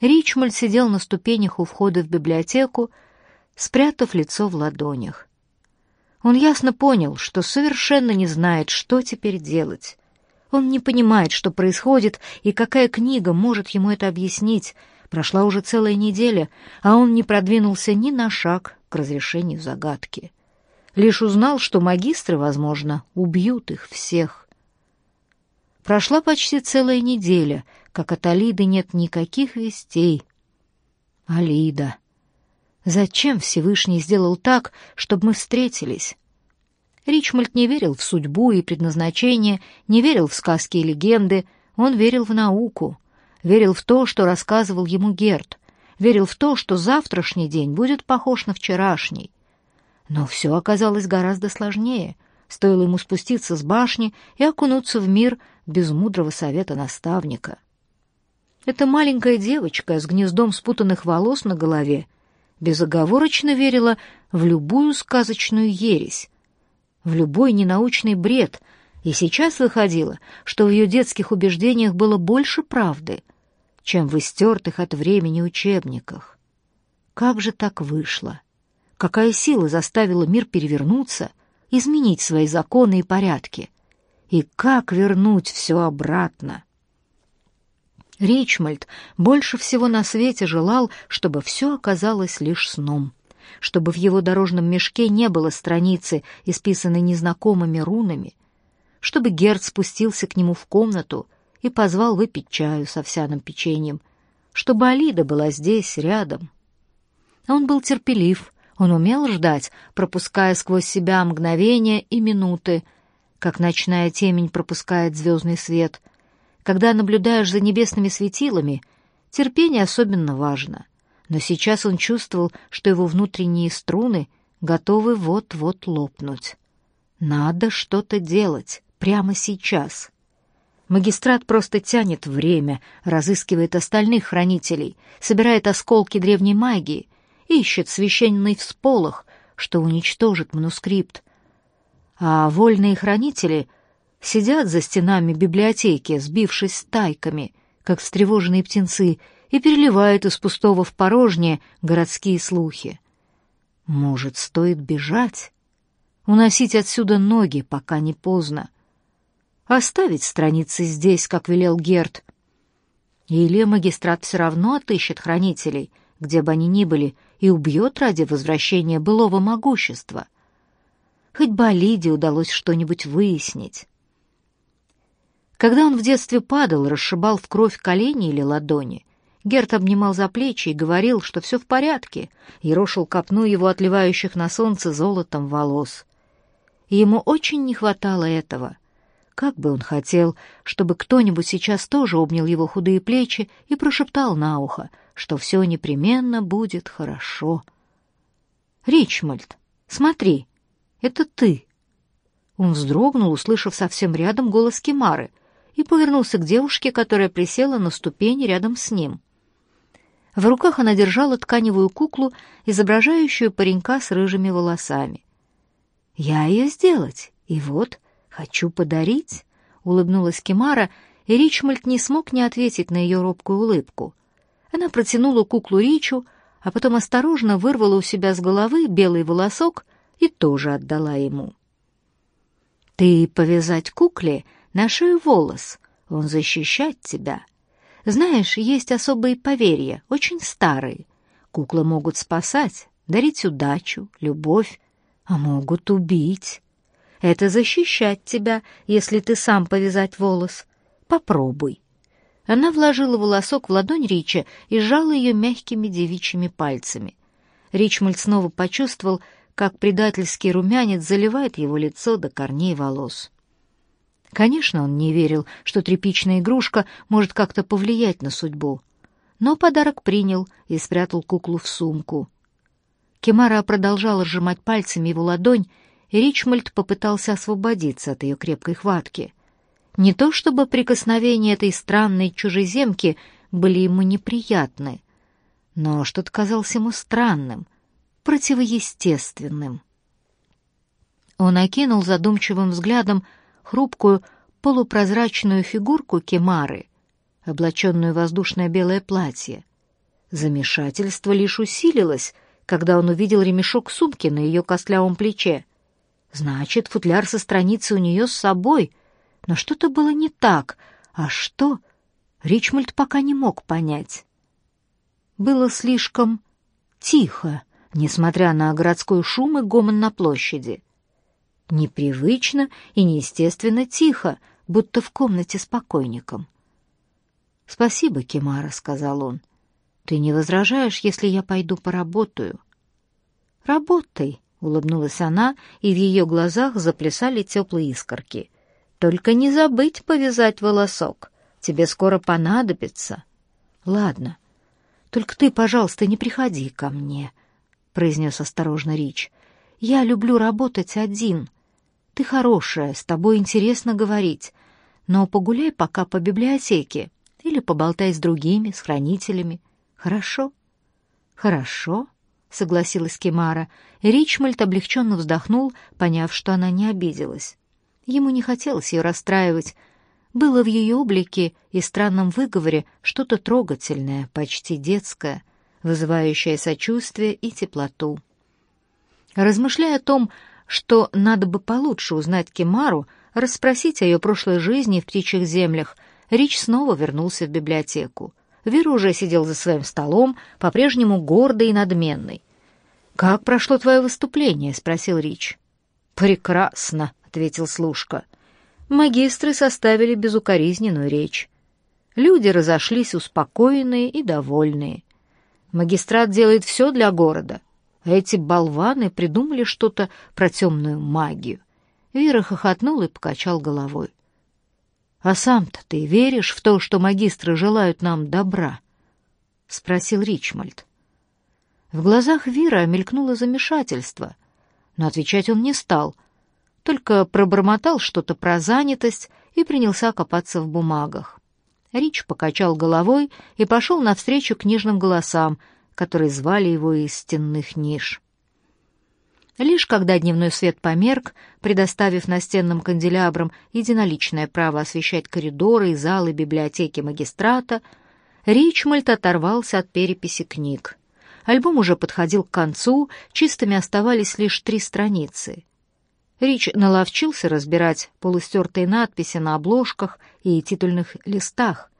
Ричмольд сидел на ступенях у входа в библиотеку, спрятав лицо в ладонях. Он ясно понял, что совершенно не знает, что теперь делать. Он не понимает, что происходит и какая книга может ему это объяснить. Прошла уже целая неделя, а он не продвинулся ни на шаг к разрешению загадки. Лишь узнал, что магистры, возможно, убьют их всех. Прошла почти целая неделя, как от Алиды нет никаких вестей. Алида. Зачем Всевышний сделал так, чтобы мы встретились? Ричмольд не верил в судьбу и предназначение, не верил в сказки и легенды, он верил в науку, верил в то, что рассказывал ему Герт, верил в то, что завтрашний день будет похож на вчерашний. Но все оказалось гораздо сложнее. Стоило ему спуститься с башни и окунуться в мир без мудрого совета наставника. Эта маленькая девочка с гнездом спутанных волос на голове безоговорочно верила в любую сказочную ересь, в любой ненаучный бред, и сейчас выходило, что в ее детских убеждениях было больше правды, чем в истертых от времени учебниках. Как же так вышло? Какая сила заставила мир перевернуться, изменить свои законы и порядки? И как вернуть все обратно? Ричмольд больше всего на свете желал, чтобы все оказалось лишь сном чтобы в его дорожном мешке не было страницы, исписанной незнакомыми рунами, чтобы Герд спустился к нему в комнату и позвал выпить чаю с овсяным печеньем, чтобы Алида была здесь, рядом. Он был терпелив, он умел ждать, пропуская сквозь себя мгновения и минуты, как ночная темень пропускает звездный свет. Когда наблюдаешь за небесными светилами, терпение особенно важно — но сейчас он чувствовал, что его внутренние струны готовы вот-вот лопнуть. Надо что-то делать прямо сейчас. Магистрат просто тянет время, разыскивает остальных хранителей, собирает осколки древней магии, ищет священный всполох, что уничтожит манускрипт. А вольные хранители сидят за стенами библиотеки, сбившись стайками, как встревоженные птенцы, и переливает из пустого в порожнее городские слухи. Может, стоит бежать? Уносить отсюда ноги, пока не поздно. Оставить страницы здесь, как велел Герт. Или магистрат все равно отыщет хранителей, где бы они ни были, и убьет ради возвращения былого могущества. Хоть бы Алиде удалось что-нибудь выяснить. Когда он в детстве падал, расшибал в кровь колени или ладони, Герт обнимал за плечи и говорил, что все в порядке, и рошил копну его отливающих на солнце золотом волос. И ему очень не хватало этого. Как бы он хотел, чтобы кто-нибудь сейчас тоже обнял его худые плечи и прошептал на ухо, что все непременно будет хорошо. «Ричмольд, смотри, это ты!» Он вздрогнул, услышав совсем рядом голос Кимары, и повернулся к девушке, которая присела на ступени рядом с ним. В руках она держала тканевую куклу, изображающую паренька с рыжими волосами. «Я ее сделать, и вот, хочу подарить», — улыбнулась Кимара, и Ричмольд не смог не ответить на ее робкую улыбку. Она протянула куклу Ричу, а потом осторожно вырвала у себя с головы белый волосок и тоже отдала ему. «Ты повязать кукле на шею волос, он защищать тебя», знаешь, есть особые поверья, очень старые. Куклы могут спасать, дарить удачу, любовь, а могут убить. Это защищать тебя, если ты сам повязать волос. Попробуй. Она вложила волосок в ладонь Рича и сжала ее мягкими девичьими пальцами. Ричмольд снова почувствовал, как предательский румянец заливает его лицо до корней волос. Конечно, он не верил, что тряпичная игрушка может как-то повлиять на судьбу. Но подарок принял и спрятал куклу в сумку. Кемара продолжала сжимать пальцами его ладонь, и Ричмольд попытался освободиться от ее крепкой хватки. Не то чтобы прикосновения этой странной чужеземки были ему неприятны, но что-то казалось ему странным, противоестественным. Он окинул задумчивым взглядом хрупкую полупрозрачную фигурку Кемары, облаченную в воздушное белое платье, Замешательство лишь усилилось, когда он увидел ремешок сумки на ее костлявом плече. Значит, футляр со страницы у нее с собой. Но что-то было не так. А что? Ричмольд пока не мог понять. Было слишком тихо, несмотря на городской шум и гомон на площади. Непривычно и неестественно тихо, будто в комнате с покойником. «Спасибо, Кимара», — сказал он. «Ты не возражаешь, если я пойду поработаю?» «Работай», — улыбнулась она, и в ее глазах заплясали теплые искорки. «Только не забыть повязать волосок. Тебе скоро понадобится». «Ладно. Только ты, пожалуйста, не приходи ко мне», — произнес осторожно Рич. «Я люблю работать один. Ты хорошая, с тобой интересно говорить, но погуляй пока по библиотеке или поболтай с другими, с хранителями. Хорошо?» «Хорошо», — согласилась Кемара. Ричмольд облегченно вздохнул, поняв, что она не обиделась. Ему не хотелось ее расстраивать. Было в ее облике и странном выговоре что-то трогательное, почти детское, вызывающее сочувствие и теплоту. Размышляя о том, что надо бы получше узнать Кемару, расспросить о ее прошлой жизни в птичьих землях, Рич снова вернулся в библиотеку. Вера уже сидел за своим столом, по-прежнему гордый и надменный. «Как прошло твое выступление?» — спросил Рич. «Прекрасно», — ответил служка. Магистры составили безукоризненную речь. Люди разошлись успокоенные и довольные. Магистрат делает все для города, а эти болваны придумали что-то про темную магию. Вера хохотнул и покачал головой. «А сам-то ты веришь в то, что магистры желают нам добра?» — спросил Ричмольд. В глазах Вира мелькнуло замешательство, но отвечать он не стал, только пробормотал что-то про занятость и принялся копаться в бумагах. Рич покачал головой и пошел навстречу книжным голосам, которые звали его из стенных ниш. Лишь когда дневной свет померк, предоставив настенным канделябрам единоличное право освещать коридоры и залы библиотеки магистрата, Ричмольд оторвался от переписи книг. Альбом уже подходил к концу, чистыми оставались лишь три страницы. Рич наловчился разбирать полустертые надписи на обложках и титульных листах,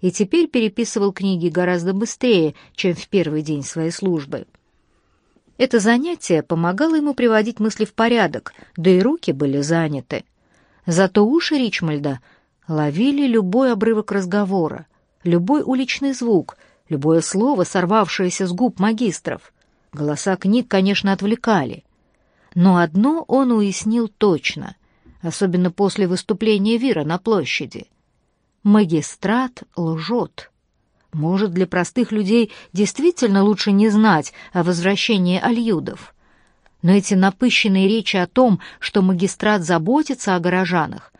и теперь переписывал книги гораздо быстрее, чем в первый день своей службы. Это занятие помогало ему приводить мысли в порядок, да и руки были заняты. Зато уши Ричмольда ловили любой обрывок разговора, любой уличный звук, любое слово, сорвавшееся с губ магистров. Голоса книг, конечно, отвлекали. Но одно он уяснил точно, особенно после выступления Вира на площади. Магистрат лжет. Может, для простых людей действительно лучше не знать о возвращении альюдов. Но эти напыщенные речи о том, что магистрат заботится о горожанах,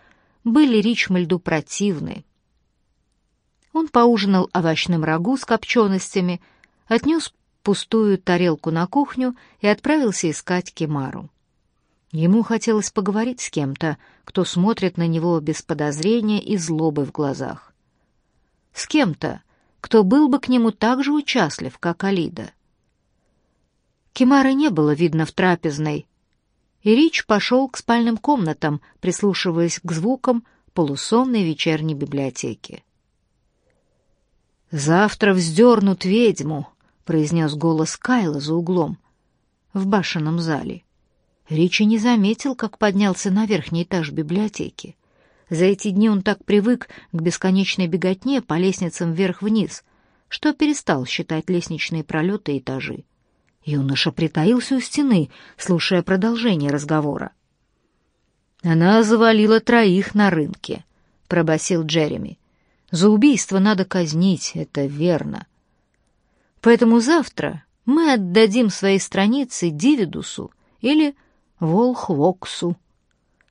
были Ричмальду противны. Он поужинал овощным рагу с копченостями, отнес пустую тарелку на кухню и отправился искать Кемару. Ему хотелось поговорить с кем-то, кто смотрит на него без подозрения и злобы в глазах. С кем-то, кто был бы к нему так же участлив, как Алида. Кимары не было видно в трапезной, и Рич пошел к спальным комнатам, прислушиваясь к звукам полусонной вечерней библиотеки. «Завтра вздернут ведьму», — произнес голос Кайла за углом, в башенном зале. Ричи не заметил, как поднялся на верхний этаж библиотеки. За эти дни он так привык к бесконечной беготне по лестницам вверх-вниз, что перестал считать лестничные пролеты и этажи. Юноша притаился у стены, слушая продолжение разговора. «Она завалила троих на рынке», — пробасил Джереми. «За убийство надо казнить, это верно. Поэтому завтра мы отдадим свои страницы Дивидусу или Волхвоксу.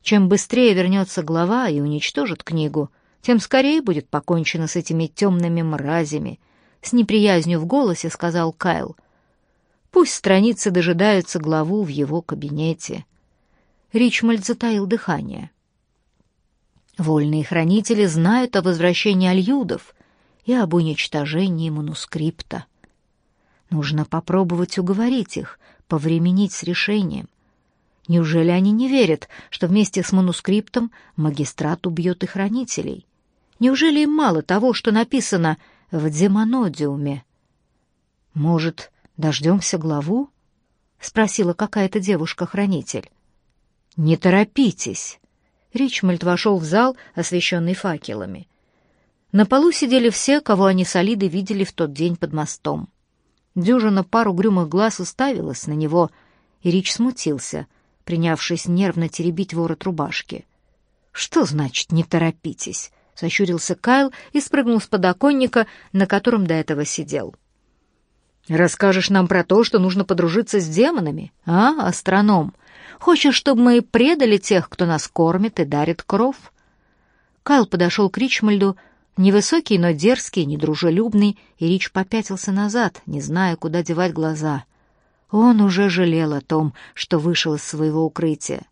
Чем быстрее вернется глава и уничтожит книгу, тем скорее будет покончено с этими темными мразями. С неприязнью в голосе сказал Кайл. Пусть страницы дожидаются главу в его кабинете. Ричмольд затаил дыхание. Вольные хранители знают о возвращении альюдов и об уничтожении манускрипта. Нужно попробовать уговорить их, повременить с решением. Неужели они не верят, что вместе с манускриптом магистрат убьет и хранителей? Неужели им мало того, что написано в демонодиуме? Может, дождемся главу? Спросила какая-то девушка-хранитель. Не торопитесь. Ричмольд вошел в зал, освещенный факелами. На полу сидели все, кого они с Алидой видели в тот день под мостом. Дюжина пару грюмых глаз уставилась на него, и Рич смутился — принявшись нервно теребить ворот рубашки. «Что значит «не торопитесь»?» — сощурился Кайл и спрыгнул с подоконника, на котором до этого сидел. «Расскажешь нам про то, что нужно подружиться с демонами, а, астроном? Хочешь, чтобы мы предали тех, кто нас кормит и дарит кров?» Кайл подошел к Ричмальду, невысокий, но дерзкий, недружелюбный, и Рич попятился назад, не зная, куда девать глаза. Он уже жалел о том, что вышел из своего укрытия.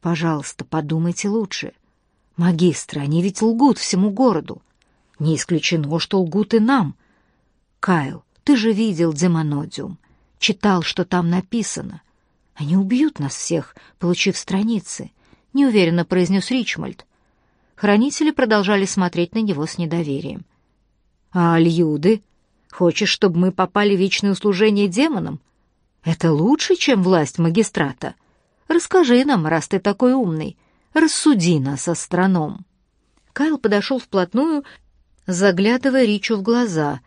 Пожалуйста, подумайте лучше. Магистры, они ведь лгут всему городу. Не исключено, что лгут и нам. Кайл, ты же видел демонодиум, читал, что там написано. Они убьют нас всех, получив страницы, неуверенно произнес Ричмольд. Хранители продолжали смотреть на него с недоверием. А Альюды? Хочешь, чтобы мы попали в вечное служение демонам? Это лучше, чем власть магистрата. Расскажи нам, раз ты такой умный. Рассуди нас, астроном». Кайл подошел вплотную, заглядывая Ричу в глаза,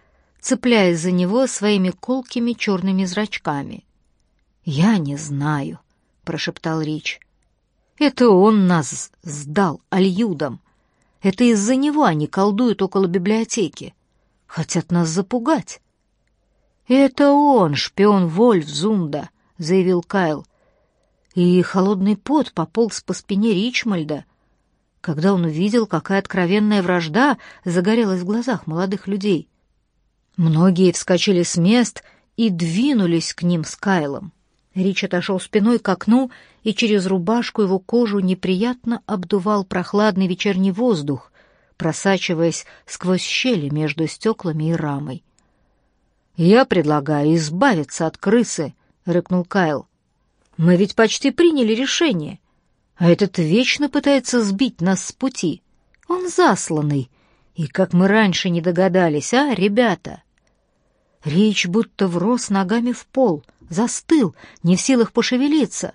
цепляясь за него своими колкими черными зрачками. «Я не знаю», — прошептал Рич. «Это он нас сдал альюдам. Это из-за него они колдуют около библиотеки. Хотят нас запугать. «Это он, шпион Вольф Зунда», — заявил Кайл. И холодный пот пополз по спине Ричмальда, когда он увидел, какая откровенная вражда загорелась в глазах молодых людей. Многие вскочили с мест и двинулись к ним с Кайлом. Рич отошел спиной к окну, и через рубашку его кожу неприятно обдувал прохладный вечерний воздух, просачиваясь сквозь щели между стеклами и рамой. «Я предлагаю избавиться от крысы», — рыкнул Кайл. «Мы ведь почти приняли решение, а этот вечно пытается сбить нас с пути. Он засланный, и как мы раньше не догадались, а, ребята?» Речь будто врос ногами в пол, застыл, не в силах пошевелиться.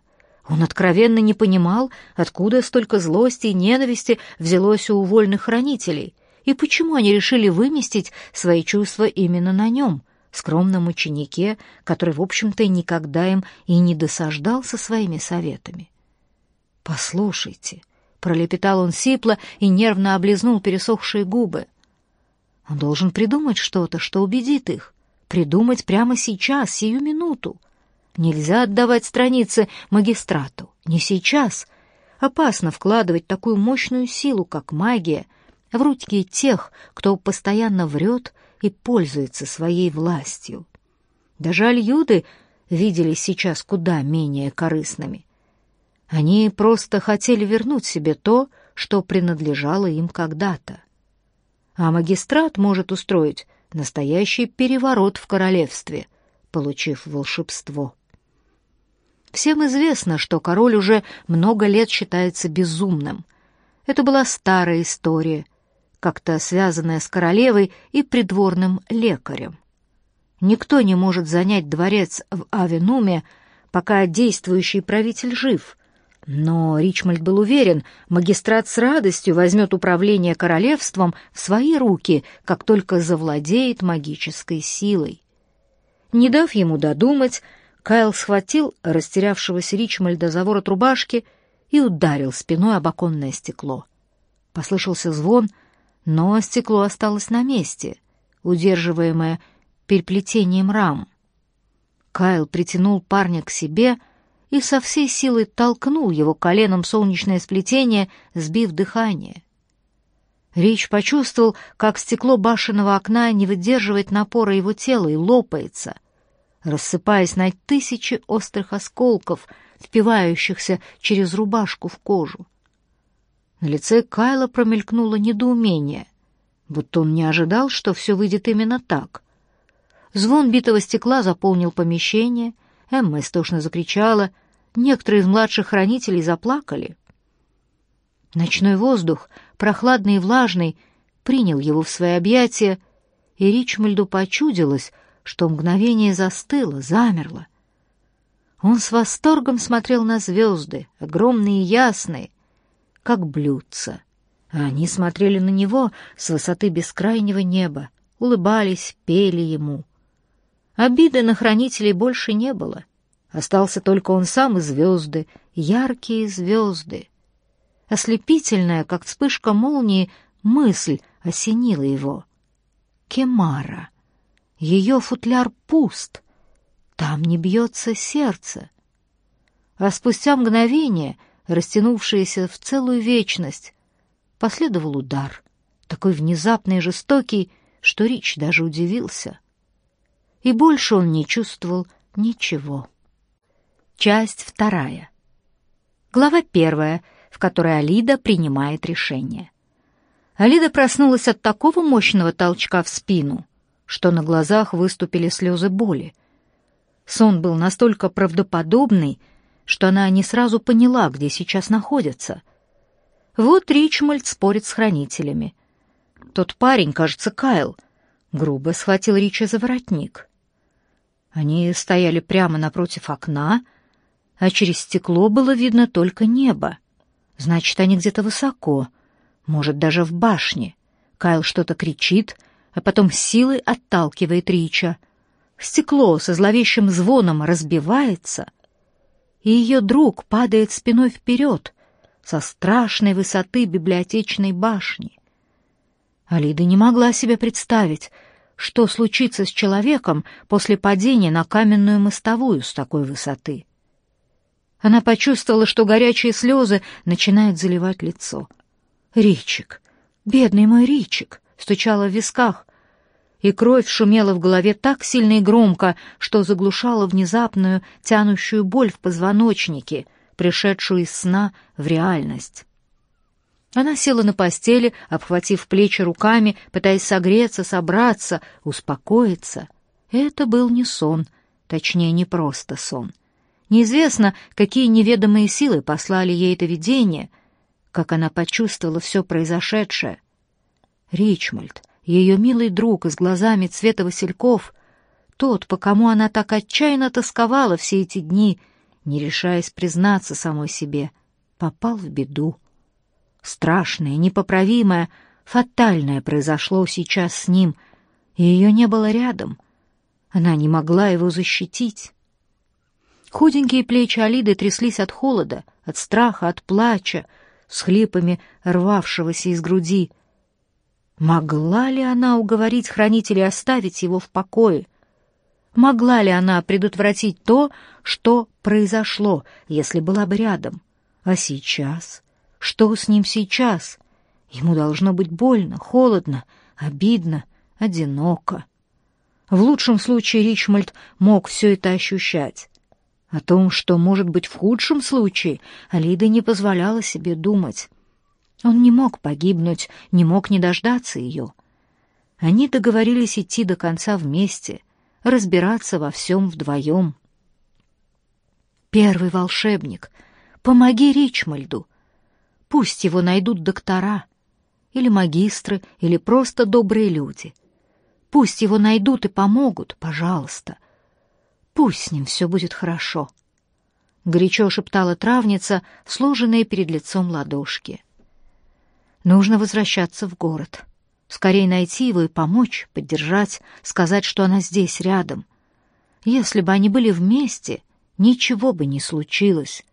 Он откровенно не понимал, откуда столько злости и ненависти взялось у увольных хранителей, и почему они решили выместить свои чувства именно на нем — скромном ученике, который, в общем-то, никогда им и не досаждал со своими советами. «Послушайте», — пролепетал он сипло и нервно облизнул пересохшие губы. «Он должен придумать что-то, что убедит их. Придумать прямо сейчас, сию минуту. Нельзя отдавать страницы магистрату. Не сейчас. Опасно вкладывать такую мощную силу, как магия, в руки тех, кто постоянно врет и пользуется своей властью. Даже альюды виделись сейчас куда менее корыстными. Они просто хотели вернуть себе то, что принадлежало им когда-то. А магистрат может устроить настоящий переворот в королевстве, получив волшебство. Всем известно, что король уже много лет считается безумным. Это была старая история, как-то связанная с королевой и придворным лекарем. Никто не может занять дворец в Авенуме, пока действующий правитель жив. Но Ричмольд был уверен, магистрат с радостью возьмет управление королевством в свои руки, как только завладеет магической силой. Не дав ему додумать, Кайл схватил растерявшегося Ричмольда за ворот рубашки и ударил спиной об оконное стекло. Послышался звон — но стекло осталось на месте, удерживаемое переплетением рам. Кайл притянул парня к себе и со всей силы толкнул его коленом солнечное сплетение, сбив дыхание. Рич почувствовал, как стекло башенного окна не выдерживает напора его тела и лопается, рассыпаясь на тысячи острых осколков, впивающихся через рубашку в кожу. На лице Кайла промелькнуло недоумение, будто он не ожидал, что все выйдет именно так. Звон битого стекла заполнил помещение. Эмма истошно закричала. Некоторые из младших хранителей заплакали. Ночной воздух, прохладный и влажный, принял его в свои объятия, и Ричмальду почудилось, что мгновение застыло, замерло. Он с восторгом смотрел на звезды, огромные и ясные, как блюдца. Они смотрели на него с высоты бескрайнего неба, улыбались, пели ему. Обиды на хранителей больше не было. Остался только он сам и звезды, яркие звезды. Ослепительная, как вспышка молнии, мысль осенила его. Кемара. Ее футляр пуст. Там не бьется сердце. А спустя мгновение, растянувшееся в целую вечность, последовал удар, такой внезапный и жестокий, что Рич даже удивился. И больше он не чувствовал ничего. Часть вторая. Глава первая, в которой Алида принимает решение. Алида проснулась от такого мощного толчка в спину, что на глазах выступили слезы боли. Сон был настолько правдоподобный, что она не сразу поняла, где сейчас находится. Вот Ричмольд спорит с хранителями. Тот парень, кажется, Кайл, грубо схватил Рича за воротник. Они стояли прямо напротив окна, а через стекло было видно только небо. Значит, они где-то высоко — может, даже в башне. Кайл что-то кричит, а потом силой отталкивает Рича. Стекло со зловещим звоном разбивается, и ее друг падает спиной вперед со страшной высоты библиотечной башни. Алида не могла себе представить, что случится с человеком после падения на каменную мостовую с такой высоты. Она почувствовала, что горячие слезы начинают заливать лицо — Ричик, бедный мой Ричик, стучала в висках, и кровь шумела в голове так сильно и громко, что заглушала внезапную тянущую боль в позвоночнике, пришедшую из сна в реальность. Она села на постели, обхватив плечи руками, пытаясь согреться, собраться, успокоиться. Это был не сон, точнее, не просто сон. Неизвестно, какие неведомые силы послали ей это видение — как она почувствовала все произошедшее. Ричмольд, ее милый друг с глазами цвета васильков, тот, по кому она так отчаянно тосковала все эти дни, не решаясь признаться самой себе, попал в беду. Страшное, непоправимое, фатальное произошло сейчас с ним, и ее не было рядом. Она не могла его защитить. Худенькие плечи Алиды тряслись от холода, от страха, от плача, с хлипами рвавшегося из груди. Могла ли она уговорить хранителей оставить его в покое? Могла ли она предотвратить то, что произошло, если была бы рядом? А сейчас? Что с ним сейчас? Ему должно быть больно, холодно, обидно, одиноко. В лучшем случае Ричмольд мог все это ощущать. О том, что может быть в худшем случае, Алида не позволяла себе думать. Он не мог погибнуть, не мог не дождаться ее. Они договорились идти до конца вместе, разбираться во всем вдвоем. Первый волшебник, помоги Ричмальду. Пусть его найдут доктора, или магистры, или просто добрые люди. Пусть его найдут и помогут, пожалуйста — Пусть с ним все будет хорошо. Горячо шептала травница, сложенные перед лицом ладошки. Нужно возвращаться в город. Скорее найти его и помочь, поддержать, сказать, что она здесь, рядом. Если бы они были вместе, ничего бы не случилось.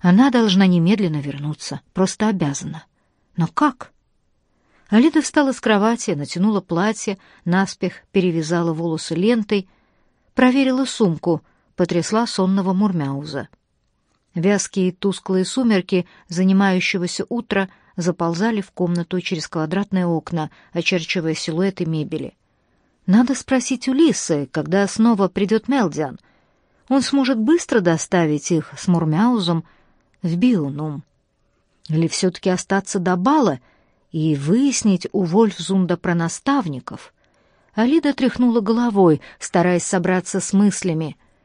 Она должна немедленно вернуться, просто обязана. Но как? Алида встала с кровати, натянула платье, наспех перевязала волосы лентой — Проверила сумку, потрясла сонного Мурмяуза. Вязкие тусклые сумерки занимающегося утра заползали в комнату через квадратные окна, очерчивая силуэты мебели. Надо спросить у Лисы, когда снова придет Мелдиан. Он сможет быстро доставить их с Мурмяузом в Биунум. Или все-таки остаться до бала и выяснить у Вольфзунда про наставников — Алида тряхнула головой, стараясь собраться с мыслями —